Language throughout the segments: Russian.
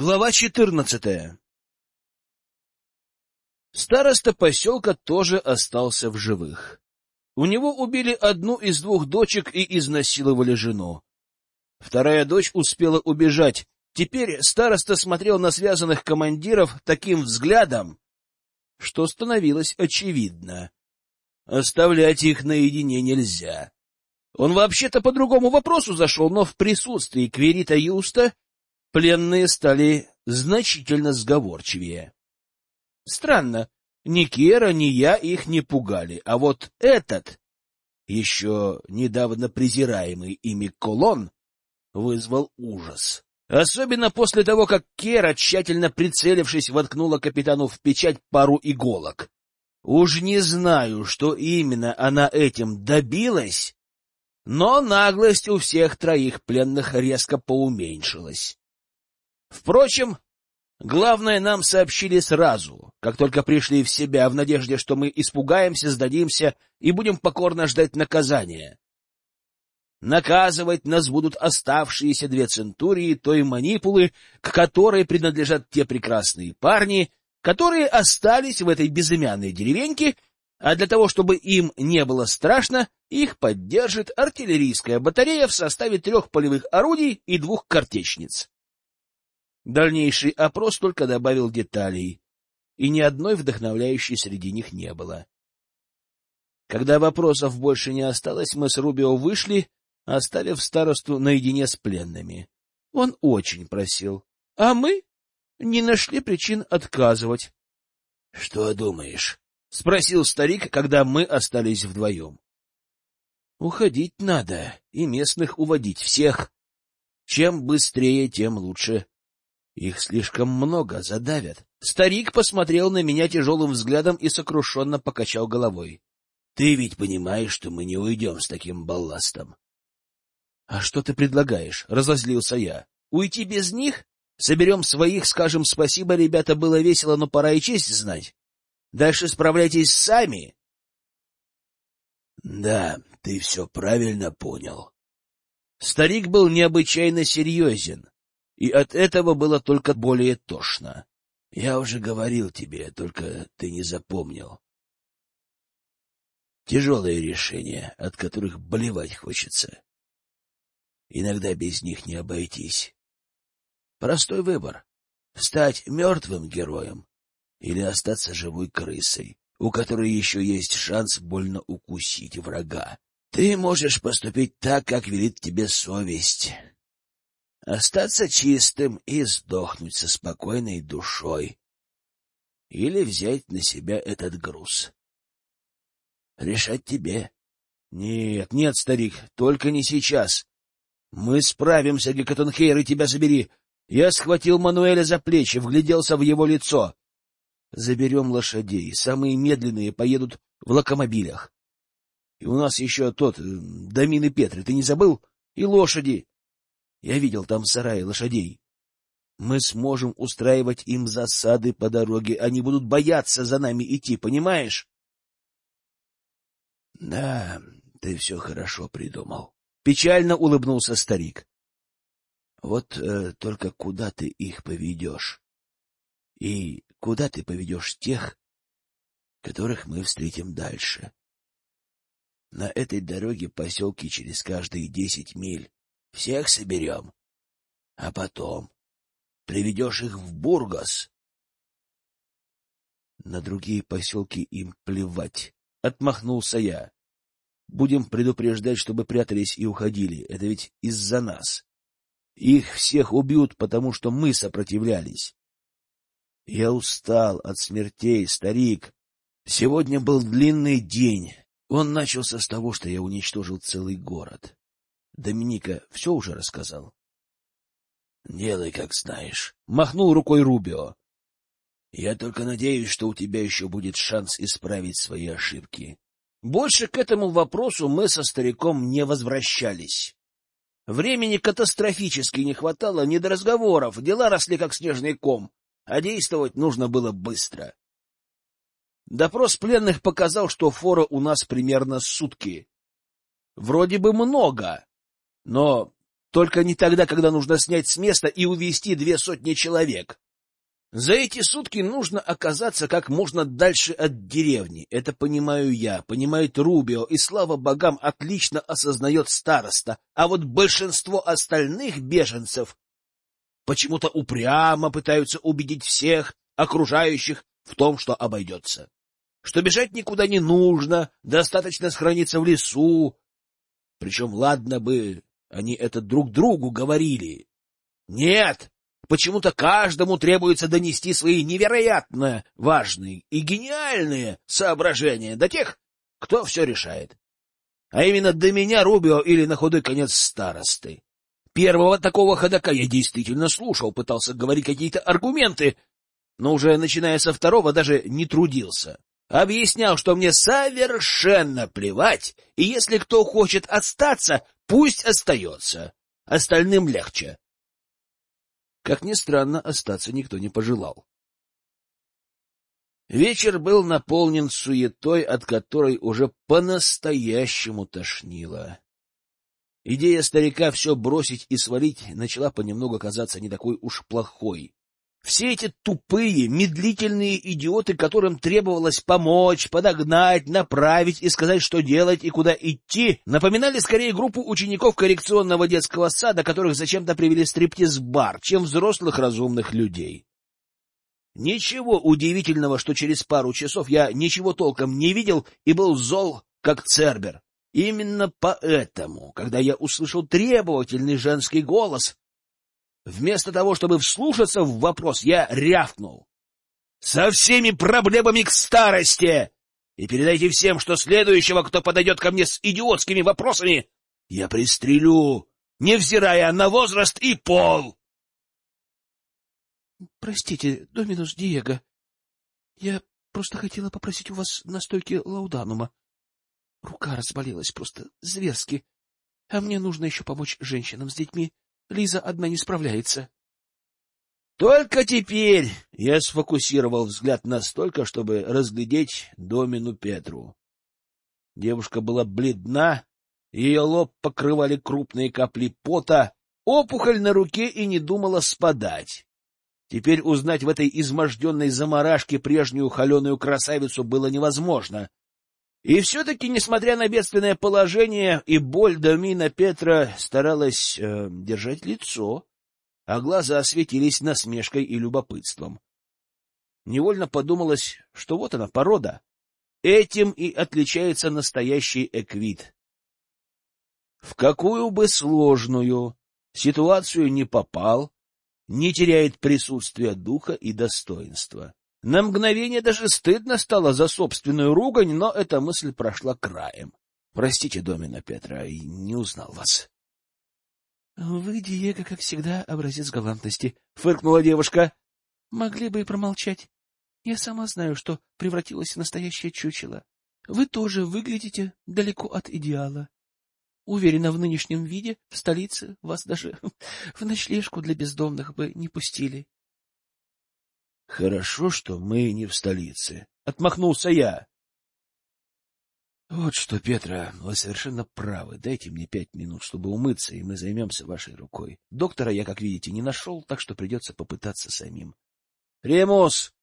Глава четырнадцатая Староста поселка тоже остался в живых. У него убили одну из двух дочек и изнасиловали жену. Вторая дочь успела убежать. Теперь староста смотрел на связанных командиров таким взглядом, что становилось очевидно. Оставлять их наедине нельзя. Он вообще-то по другому вопросу зашел, но в присутствии Кверита Юста пленные стали значительно сговорчивее. Странно, ни Кера, ни я их не пугали, а вот этот, еще недавно презираемый ими колон, вызвал ужас. Особенно после того, как Кера, тщательно прицелившись, воткнула капитану в печать пару иголок. Уж не знаю, что именно она этим добилась, но наглость у всех троих пленных резко поуменьшилась. Впрочем, главное нам сообщили сразу, как только пришли в себя, в надежде, что мы испугаемся, сдадимся и будем покорно ждать наказания. Наказывать нас будут оставшиеся две центурии той манипулы, к которой принадлежат те прекрасные парни, которые остались в этой безымянной деревеньке, а для того, чтобы им не было страшно, их поддержит артиллерийская батарея в составе трех полевых орудий и двух картечниц. Дальнейший опрос только добавил деталей, и ни одной вдохновляющей среди них не было. Когда вопросов больше не осталось, мы с Рубио вышли, оставив старосту наедине с пленными. Он очень просил, а мы не нашли причин отказывать. — Что думаешь? — спросил старик, когда мы остались вдвоем. — Уходить надо и местных уводить всех. Чем быстрее, тем лучше. Их слишком много, задавят. Старик посмотрел на меня тяжелым взглядом и сокрушенно покачал головой. — Ты ведь понимаешь, что мы не уйдем с таким балластом. — А что ты предлагаешь? — разозлился я. — Уйти без них? Соберем своих, скажем спасибо, ребята, было весело, но пора и честь знать. Дальше справляйтесь сами. — Да, ты все правильно понял. Старик был необычайно серьезен и от этого было только более тошно. Я уже говорил тебе, только ты не запомнил. Тяжелые решения, от которых болевать хочется. Иногда без них не обойтись. Простой выбор — стать мертвым героем или остаться живой крысой, у которой еще есть шанс больно укусить врага. Ты можешь поступить так, как велит тебе совесть остаться чистым и сдохнуть со спокойной душой. Или взять на себя этот груз. Решать тебе. Нет, нет, старик, только не сейчас. Мы справимся, Гекатонхейр, и тебя забери. Я схватил Мануэля за плечи, вгляделся в его лицо. Заберем лошадей, самые медленные поедут в локомобилях. И у нас еще тот, э, Домин и Петр, ты не забыл? И лошади. Я видел там сараи лошадей. Мы сможем устраивать им засады по дороге, они будут бояться за нами идти, понимаешь? — Да, ты все хорошо придумал. Печально улыбнулся старик. — Вот э, только куда ты их поведешь? И куда ты поведешь тех, которых мы встретим дальше? На этой дороге поселки через каждые десять миль. Всех соберем. А потом приведешь их в Бургас. На другие поселки им плевать. Отмахнулся я. Будем предупреждать, чтобы прятались и уходили. Это ведь из-за нас. Их всех убьют, потому что мы сопротивлялись. Я устал от смертей, старик. Сегодня был длинный день. Он начался с того, что я уничтожил целый город. Доминика все уже рассказал. — Делай, как знаешь. Махнул рукой Рубио. — Я только надеюсь, что у тебя еще будет шанс исправить свои ошибки. Больше к этому вопросу мы со стариком не возвращались. Времени катастрофически не хватало не до разговоров, дела росли как снежный ком, а действовать нужно было быстро. Допрос пленных показал, что фора у нас примерно сутки. Вроде бы много, но Только не тогда, когда нужно снять с места и увезти две сотни человек. За эти сутки нужно оказаться как можно дальше от деревни. Это понимаю я, понимает Рубио, и, слава богам, отлично осознает староста. А вот большинство остальных беженцев почему-то упрямо пытаются убедить всех окружающих в том, что обойдется. Что бежать никуда не нужно, достаточно сохраниться в лесу. Причем, ладно бы, они это друг другу говорили. Нет, почему-то каждому требуется донести свои невероятно важные и гениальные соображения до тех, кто все решает. А именно до меня, Рубио, или на худой конец старосты. Первого такого ходока я действительно слушал, пытался говорить какие-то аргументы, но уже начиная со второго даже не трудился. Объяснял, что мне совершенно плевать, и если кто хочет остаться, пусть остается. Остальным легче. Как ни странно, остаться никто не пожелал. Вечер был наполнен суетой, от которой уже по-настоящему тошнило. Идея старика все бросить и свалить начала понемногу казаться не такой уж плохой. Все эти тупые, медлительные идиоты, которым требовалось помочь, подогнать, направить и сказать, что делать и куда идти, напоминали скорее группу учеников коррекционного детского сада, которых зачем-то привели стриптиз-бар, чем взрослых разумных людей. Ничего удивительного, что через пару часов я ничего толком не видел и был зол, как Цербер. Именно поэтому, когда я услышал требовательный женский голос, Вместо того, чтобы вслушаться в вопрос, я рявкнул. «Со всеми проблемами к старости! И передайте всем, что следующего, кто подойдет ко мне с идиотскими вопросами, я пристрелю, невзирая на возраст и пол!» «Простите, Доминус Диего, я просто хотела попросить у вас настойки лауданума. Рука разболелась просто зверски, а мне нужно еще помочь женщинам с детьми. Лиза одна не справляется. Только теперь я сфокусировал взгляд настолько, чтобы разглядеть Домину Петру. Девушка была бледна, ее лоб покрывали крупные капли пота, опухоль на руке и не думала спадать. Теперь узнать в этой изможденной заморашке прежнюю холеную красавицу было невозможно. И все-таки, несмотря на бедственное положение и боль Домина Петра, старалась э, держать лицо, а глаза осветились насмешкой и любопытством. Невольно подумалось, что вот она, порода. Этим и отличается настоящий эквит. В какую бы сложную ситуацию не попал, не теряет присутствия духа и достоинства. На мгновение даже стыдно стало за собственную ругань, но эта мысль прошла краем. Простите, Домина Петра, не узнал вас. — Вы, Диего, как всегда, образец галантности, — фыркнула девушка. — Могли бы и промолчать. Я сама знаю, что превратилась в настоящее чучело. Вы тоже выглядите далеко от идеала. Уверена, в нынешнем виде в столице вас даже в ночлежку для бездомных бы не пустили. Хорошо, что мы не в столице. Отмахнулся я. Вот что, Петра, вы совершенно правы. Дайте мне пять минут, чтобы умыться, и мы займемся вашей рукой. Доктора я, как видите, не нашел, так что придется попытаться самим. Ремус!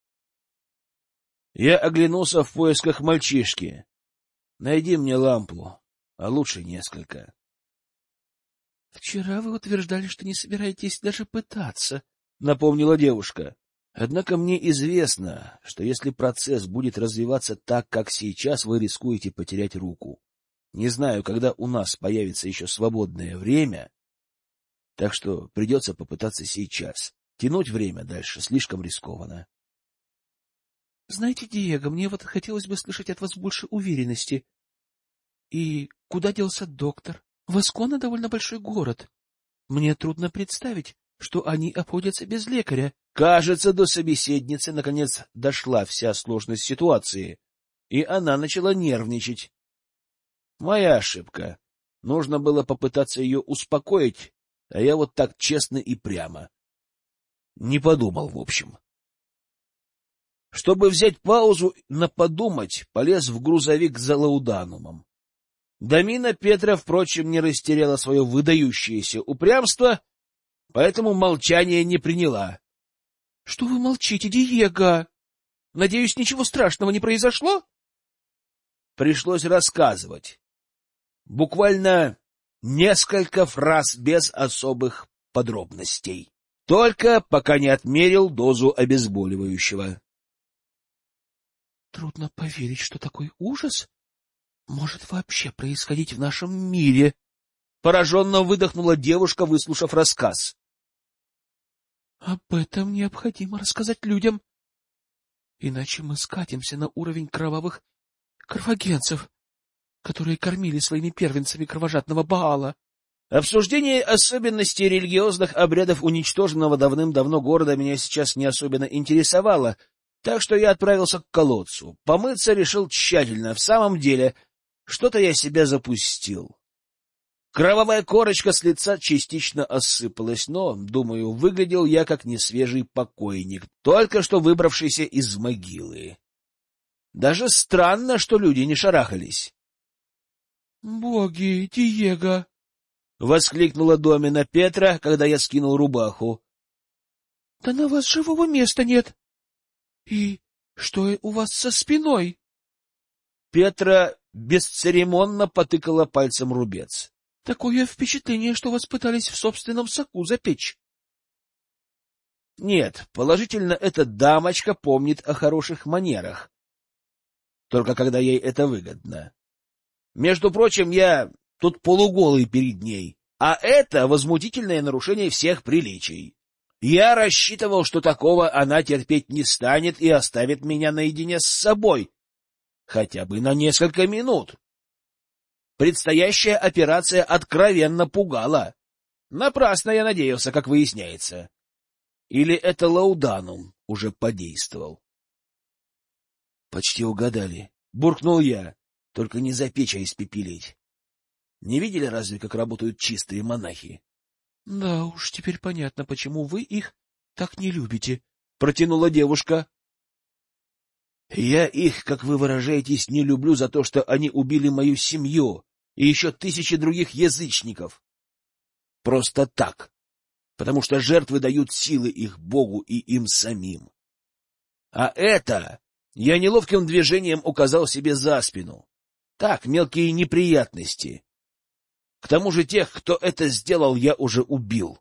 Я оглянулся в поисках мальчишки. Найди мне лампу, а лучше несколько. — Вчера вы утверждали, что не собираетесь даже пытаться, — напомнила девушка. Однако мне известно, что если процесс будет развиваться так, как сейчас, вы рискуете потерять руку. Не знаю, когда у нас появится еще свободное время, так что придется попытаться сейчас. Тянуть время дальше слишком рискованно. — Знаете, Диего, мне вот хотелось бы слышать от вас больше уверенности. И куда делся доктор? Воскона довольно большой город. Мне трудно представить, что они обходятся без лекаря. Кажется, до собеседницы наконец дошла вся сложность ситуации, и она начала нервничать. Моя ошибка. Нужно было попытаться ее успокоить, а я вот так честно и прямо. Не подумал, в общем. Чтобы взять паузу на подумать, полез в грузовик за лауданумом. Домина Петра, впрочем, не растеряла свое выдающееся упрямство, поэтому молчание не приняла. — Что вы молчите, Диего? Надеюсь, ничего страшного не произошло? Пришлось рассказывать. Буквально несколько фраз без особых подробностей. Только пока не отмерил дозу обезболивающего. Трудно поверить, что такой ужас может вообще происходить в нашем мире. Пораженно выдохнула девушка, выслушав рассказ. Об этом необходимо рассказать людям, иначе мы скатимся на уровень кровавых кровогенцев, которые кормили своими первенцами кровожадного Баала. Обсуждение особенностей религиозных обрядов уничтоженного давным-давно города меня сейчас не особенно интересовало, так что я отправился к колодцу. Помыться решил тщательно. В самом деле, что-то я себя запустил. Кровавая корочка с лица частично осыпалась, но, думаю, выглядел я как несвежий покойник, только что выбравшийся из могилы. Даже странно, что люди не шарахались. — Боги, Диего! — воскликнула Домина Петра, когда я скинул рубаху. — Да на вас живого места нет. И что у вас со спиной? Петра бесцеремонно потыкала пальцем рубец. — Такое впечатление, что вас пытались в собственном соку запечь. Нет, положительно, эта дамочка помнит о хороших манерах. Только когда ей это выгодно. Между прочим, я тут полуголый перед ней, а это возмутительное нарушение всех приличий. Я рассчитывал, что такого она терпеть не станет и оставит меня наедине с собой, хотя бы на несколько минут. Предстоящая операция откровенно пугала. Напрасно я надеялся, как выясняется. Или это Лауданум уже подействовал? — Почти угадали. Буркнул я. Только не за печь, а испепелить. Не видели разве, как работают чистые монахи? — Да уж, теперь понятно, почему вы их так не любите, — протянула девушка. — Я их, как вы выражаетесь, не люблю за то, что они убили мою семью и еще тысячи других язычников. Просто так, потому что жертвы дают силы их Богу и им самим. А это я неловким движением указал себе за спину. Так, мелкие неприятности. К тому же тех, кто это сделал, я уже убил.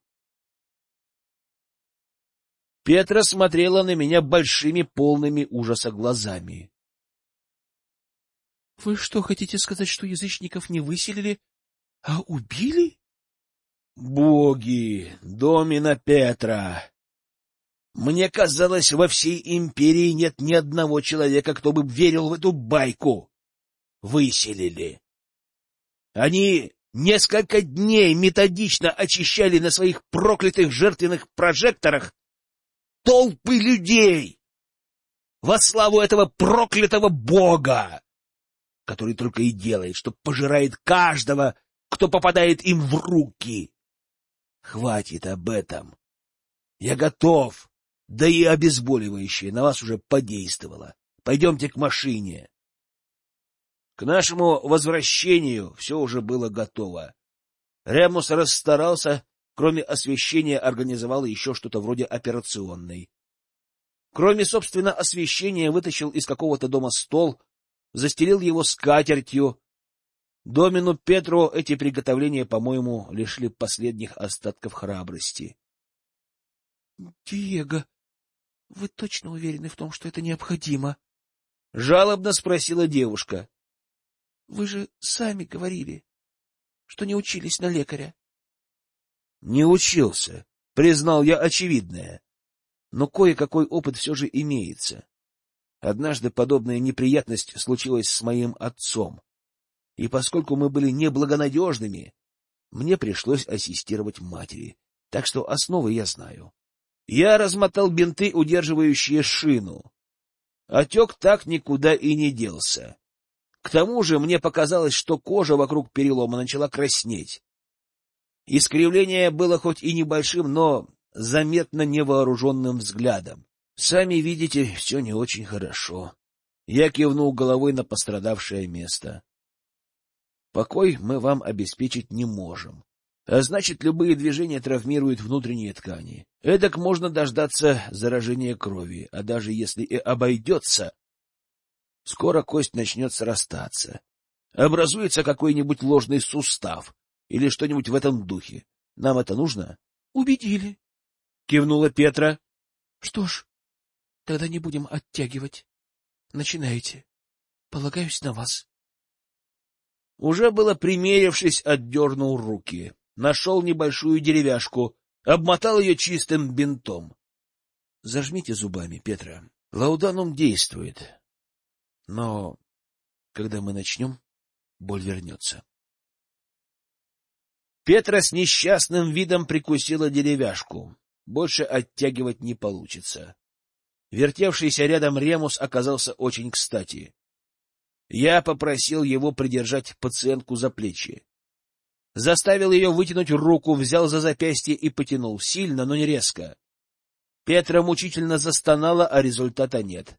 Петра смотрела на меня большими, полными ужаса глазами. — Вы что, хотите сказать, что язычников не выселили, а убили? — Боги, Домина Петра! Мне казалось, во всей империи нет ни одного человека, кто бы верил в эту байку выселили. Они несколько дней методично очищали на своих проклятых жертвенных прожекторах толпы людей во славу этого проклятого бога, который только и делает, что пожирает каждого, кто попадает им в руки. Хватит об этом. Я готов. Да и обезболивающее на вас уже подействовало. Пойдемте к машине. К нашему возвращению все уже было готово. Ремус расстарался, кроме освещения организовал еще что-то вроде операционной. Кроме, собственно, освещения, вытащил из какого-то дома стол, застелил его скатертью. Домину Петру эти приготовления, по-моему, лишили последних остатков храбрости. — Диего, вы точно уверены в том, что это необходимо? — жалобно спросила девушка. Вы же сами говорили, что не учились на лекаря. — Не учился, признал я очевидное. Но кое-какой опыт все же имеется. Однажды подобная неприятность случилась с моим отцом. И поскольку мы были неблагонадежными, мне пришлось ассистировать матери. Так что основы я знаю. Я размотал бинты, удерживающие шину. Отек так никуда и не делся. К тому же мне показалось, что кожа вокруг перелома начала краснеть. Искривление было хоть и небольшим, но заметно невооруженным взглядом. Сами видите, все не очень хорошо. Я кивнул головой на пострадавшее место. Покой мы вам обеспечить не можем. А значит, любые движения травмируют внутренние ткани. Эдак можно дождаться заражения крови, а даже если и обойдется, скоро кость начнет срастаться. Образуется какой-нибудь ложный сустав или что-нибудь в этом духе. Нам это нужно? — Убедили, — кивнула Петра. — Что ж, тогда не будем оттягивать. Начинайте. Полагаюсь на вас. Уже было примерившись, отдернул руки нашел небольшую деревяшку, обмотал ее чистым бинтом. Зажмите зубами, Петра. Лауданум действует. Но когда мы начнем, боль вернется. Петра с несчастным видом прикусила деревяшку. Больше оттягивать не получится. Вертевшийся рядом Ремус оказался очень кстати. Я попросил его придержать пациентку за плечи. Заставил ее вытянуть руку, взял за запястье и потянул. Сильно, но не резко. Петра мучительно застонала, а результата нет.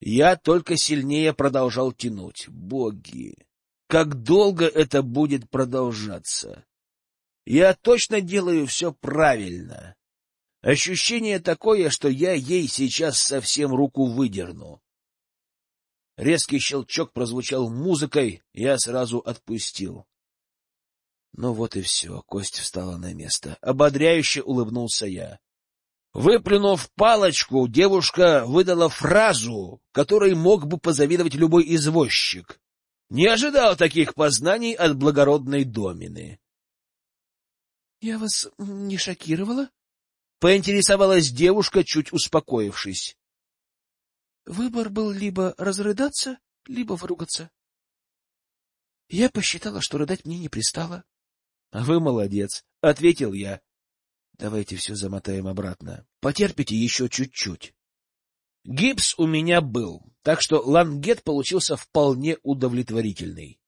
Я только сильнее продолжал тянуть. Боги! Как долго это будет продолжаться? Я точно делаю все правильно. Ощущение такое, что я ей сейчас совсем руку выдерну. Резкий щелчок прозвучал музыкой, я сразу отпустил. Ну вот и все, кость встала на место. Ободряюще улыбнулся я. Выплюнув палочку, девушка выдала фразу, которой мог бы позавидовать любой извозчик. Не ожидал таких познаний от благородной домины. — Я вас не шокировала? — поинтересовалась девушка, чуть успокоившись. Выбор был либо разрыдаться, либо выругаться. Я посчитала, что рыдать мне не пристало. — Вы молодец, — ответил я. — Давайте все замотаем обратно. Потерпите еще чуть-чуть. Гипс у меня был, так что лангет получился вполне удовлетворительный,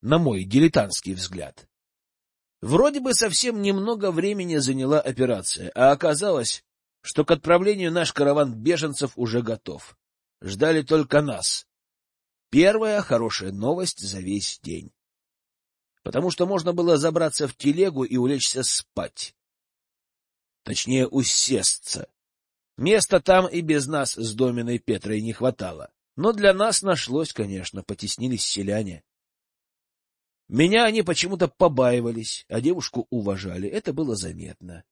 на мой дилетантский взгляд. Вроде бы совсем немного времени заняла операция, а оказалось, что к отправлению наш караван беженцев уже готов. Ждали только нас. Первая хорошая новость за весь день потому что можно было забраться в телегу и улечься спать. Точнее, усесться. Места там и без нас с Доминой Петрой не хватало. Но для нас нашлось, конечно, потеснились селяне. Меня они почему-то побаивались, а девушку уважали. Это было заметно.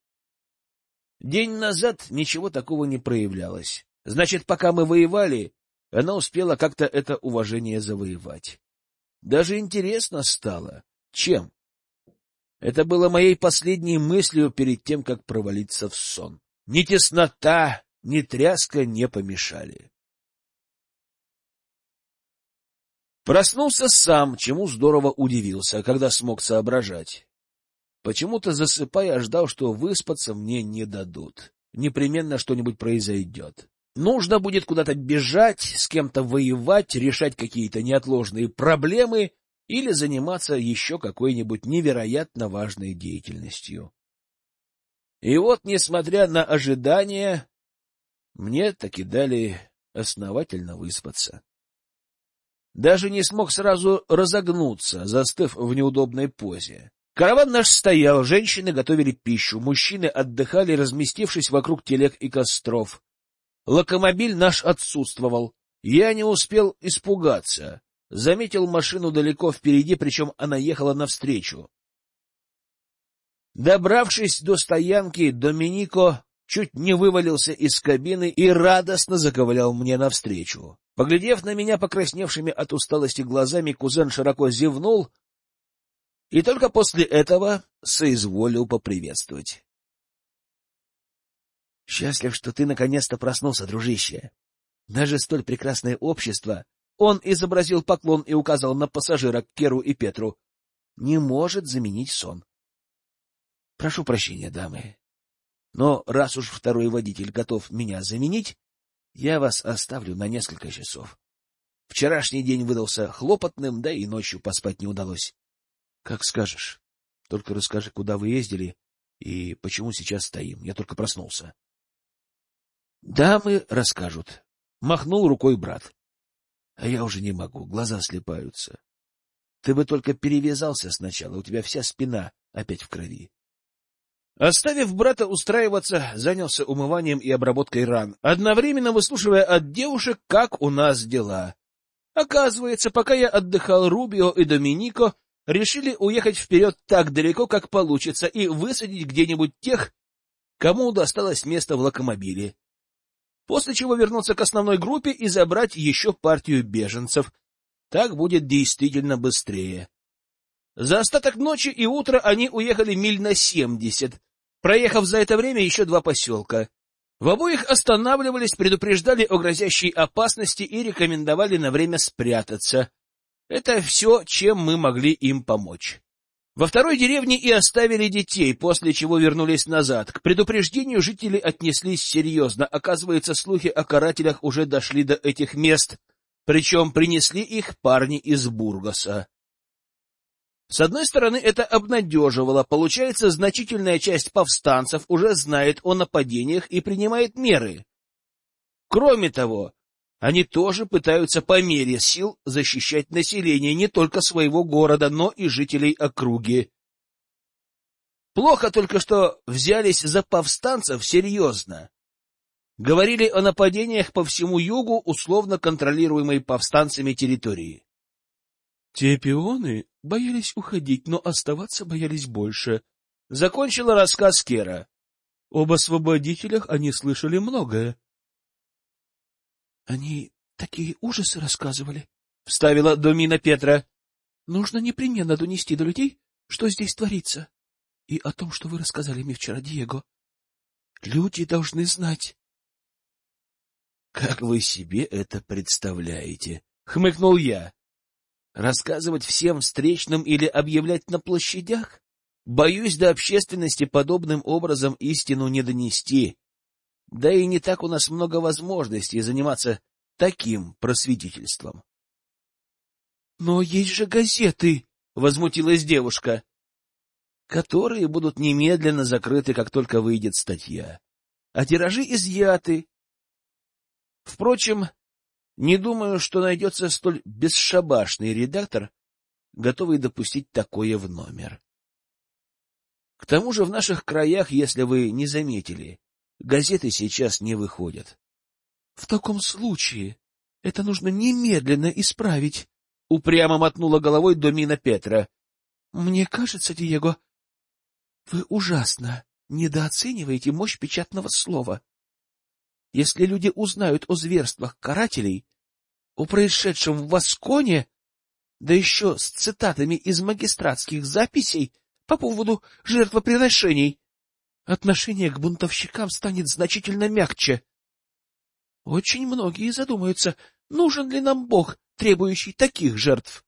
День назад ничего такого не проявлялось. Значит, пока мы воевали, она успела как-то это уважение завоевать. Даже интересно стало, чем? Это было моей последней мыслью перед тем, как провалиться в сон. Ни теснота, ни тряска не помешали. Проснулся сам, чему здорово удивился, когда смог соображать. Почему-то, засыпая, ждал, что выспаться мне не дадут. Непременно что-нибудь произойдет. Нужно будет куда-то бежать, с кем-то воевать, решать какие-то неотложные проблемы — или заниматься еще какой-нибудь невероятно важной деятельностью. И вот, несмотря на ожидания, мне таки дали основательно выспаться. Даже не смог сразу разогнуться, застыв в неудобной позе. Караван наш стоял, женщины готовили пищу, мужчины отдыхали, разместившись вокруг телег и костров. Локомобиль наш отсутствовал. Я не успел испугаться заметил машину далеко впереди, причем она ехала навстречу. Добравшись до стоянки, Доминико чуть не вывалился из кабины и радостно заковылял мне навстречу. Поглядев на меня покрасневшими от усталости глазами, кузен широко зевнул и только после этого соизволил поприветствовать. — Счастлив, что ты наконец-то проснулся, дружище. Даже столь прекрасное общество он изобразил поклон и указал на пассажира Керу и Петру. Не может заменить сон. Прошу прощения, дамы. Но раз уж второй водитель готов меня заменить, я вас оставлю на несколько часов. Вчерашний день выдался хлопотным, да и ночью поспать не удалось. Как скажешь. Только расскажи, куда вы ездили и почему сейчас стоим. Я только проснулся. Дамы расскажут. Махнул рукой брат. А я уже не могу, глаза слепаются. Ты бы только перевязался сначала, у тебя вся спина опять в крови. Оставив брата устраиваться, занялся умыванием и обработкой ран, одновременно выслушивая от девушек, как у нас дела. Оказывается, пока я отдыхал, Рубио и Доминико решили уехать вперед так далеко, как получится, и высадить где-нибудь тех, кому досталось место в локомобиле. После чего вернуться к основной группе и забрать еще партию беженцев. Так будет действительно быстрее. За остаток ночи и утра они уехали миль на семьдесят, проехав за это время еще два поселка. В обоих останавливались, предупреждали о грозящей опасности и рекомендовали на время спрятаться. Это все, чем мы могли им помочь. Во второй деревне и оставили детей, после чего вернулись назад. К предупреждению жители отнеслись серьезно. Оказывается, слухи о карателях уже дошли до этих мест, причем принесли их парни из Бургоса. С одной стороны, это обнадеживало. Получается, значительная часть повстанцев уже знает о нападениях и принимает меры. Кроме того, они тоже пытаются по мере сил защищать население не только своего города, но и жителей округи. Плохо только, что взялись за повстанцев серьезно. Говорили о нападениях по всему югу условно контролируемой повстанцами территории. Те пионы боялись уходить, но оставаться боялись больше. Закончила рассказ Кера. Об освободителях они слышали многое. — Они такие ужасы рассказывали, — вставила Домина Петра. — Нужно непременно донести до людей, что здесь творится, и о том, что вы рассказали мне вчера, Диего. Люди должны знать. — Как вы себе это представляете? — хмыкнул я. Рассказывать всем встречным или объявлять на площадях? Боюсь, до общественности подобным образом истину не донести. Да и не так у нас много возможностей заниматься таким просветительством. — Но есть же газеты! — возмутилась девушка. — Которые будут немедленно закрыты, как только выйдет статья. А тиражи изъяты. Впрочем, не думаю, что найдется столь бесшабашный редактор, готовый допустить такое в номер. К тому же в наших краях, если вы не заметили, газеты сейчас не выходят. — В таком случае это нужно немедленно исправить, — упрямо мотнула головой Домина Петра. — Мне кажется, Диего, вы ужасно недооцениваете мощь печатного слова. Если люди узнают о зверствах карателей, о происшедшем в Восконе, да еще с цитатами из магистратских записей по поводу жертвоприношений, отношение к бунтовщикам станет значительно мягче. Очень многие задумаются, нужен ли нам Бог, требующий таких жертв.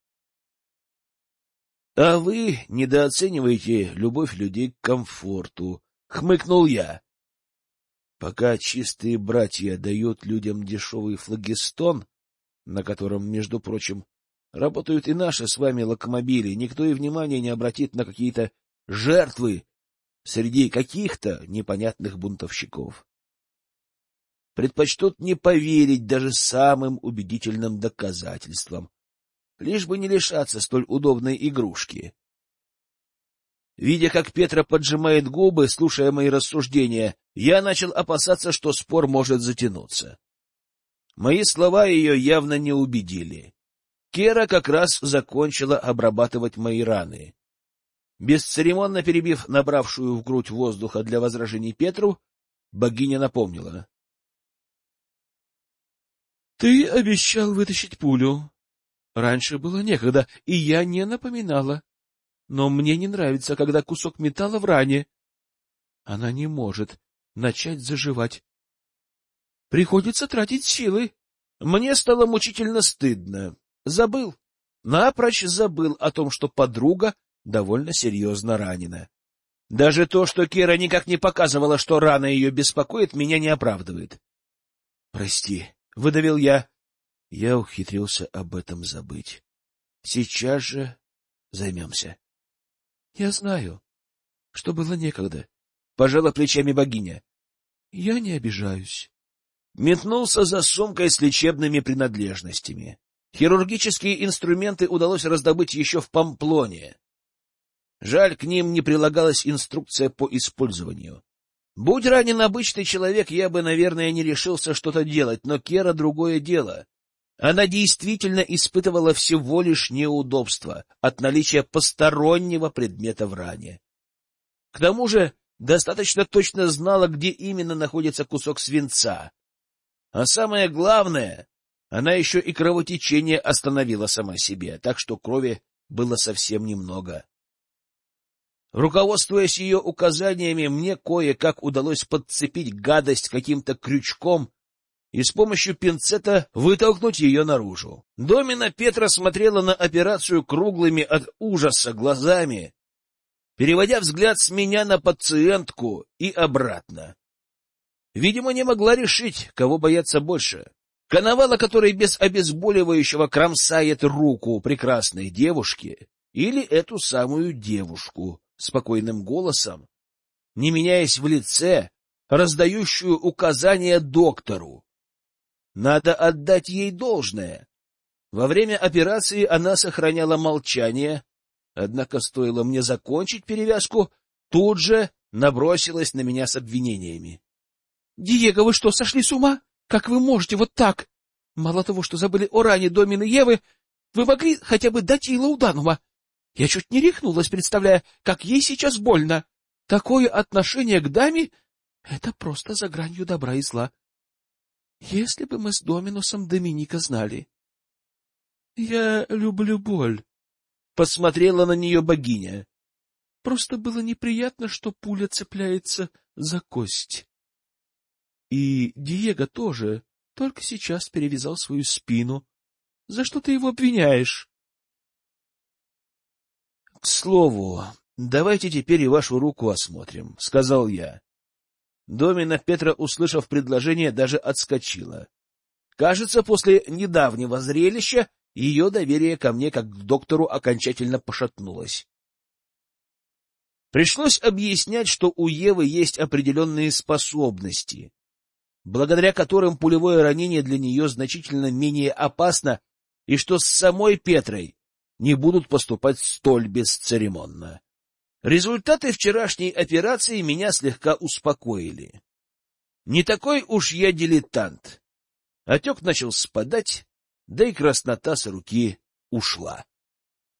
— А вы недооцениваете любовь людей к комфорту, — хмыкнул я. Пока чистые братья дают людям дешевый флагистон, на котором, между прочим, работают и наши с вами локомобили, никто и внимания не обратит на какие-то жертвы среди каких-то непонятных бунтовщиков. Предпочтут не поверить даже самым убедительным доказательствам, лишь бы не лишаться столь удобной игрушки. Видя, как Петра поджимает губы, слушая мои рассуждения, я начал опасаться, что спор может затянуться. Мои слова ее явно не убедили. Кера как раз закончила обрабатывать мои раны. Бесцеремонно перебив набравшую в грудь воздуха для возражений Петру, богиня напомнила. — Ты обещал вытащить пулю. Раньше было некогда, и я не напоминала. Но мне не нравится, когда кусок металла в ране. Она не может начать заживать. Приходится тратить силы. Мне стало мучительно стыдно. Забыл. Напрочь забыл о том, что подруга довольно серьезно ранена. Даже то, что Кира никак не показывала, что рана ее беспокоит, меня не оправдывает. — Прости, — выдавил я. Я ухитрился об этом забыть. Сейчас же займемся. — Я знаю, что было некогда, — пожала плечами богиня. — Я не обижаюсь. Метнулся за сумкой с лечебными принадлежностями. Хирургические инструменты удалось раздобыть еще в Памплоне. Жаль, к ним не прилагалась инструкция по использованию. Будь ранен обычный человек, я бы, наверное, не решился что-то делать, но Кера — другое дело. Она действительно испытывала всего лишь неудобства от наличия постороннего предмета в ране. К тому же достаточно точно знала, где именно находится кусок свинца. А самое главное, она еще и кровотечение остановила сама себе, так что крови было совсем немного. Руководствуясь ее указаниями, мне кое-как удалось подцепить гадость каким-то крючком и с помощью пинцета вытолкнуть ее наружу. Домина Петра смотрела на операцию круглыми от ужаса глазами, переводя взгляд с меня на пациентку и обратно. Видимо, не могла решить, кого бояться больше. Коновала, который без обезболивающего кромсает руку прекрасной девушки, или эту самую девушку, спокойным голосом, не меняясь в лице, раздающую указания доктору. Надо отдать ей должное. Во время операции она сохраняла молчание, однако стоило мне закончить перевязку, тут же набросилась на меня с обвинениями. — Диего, вы что, сошли с ума? Как вы можете вот так? Мало того, что забыли о ране Домины Евы, вы могли хотя бы дать ей лауданума. Я чуть не рехнулась, представляя, как ей сейчас больно. Такое отношение к даме — это просто за гранью добра и зла. Если бы мы с Доминусом Доминика знали. — Я люблю боль, — посмотрела на нее богиня. Просто было неприятно, что пуля цепляется за кость. И Диего тоже только сейчас перевязал свою спину. За что ты его обвиняешь? — К слову, давайте теперь и вашу руку осмотрим, — сказал я. Домина Петра, услышав предложение, даже отскочила. Кажется, после недавнего зрелища ее доверие ко мне, как к доктору, окончательно пошатнулось. Пришлось объяснять, что у Евы есть определенные способности, благодаря которым пулевое ранение для нее значительно менее опасно, и что с самой Петрой не будут поступать столь бесцеремонно. Результаты вчерашней операции меня слегка успокоили. Не такой уж я дилетант. Отек начал спадать, да и краснота с руки ушла.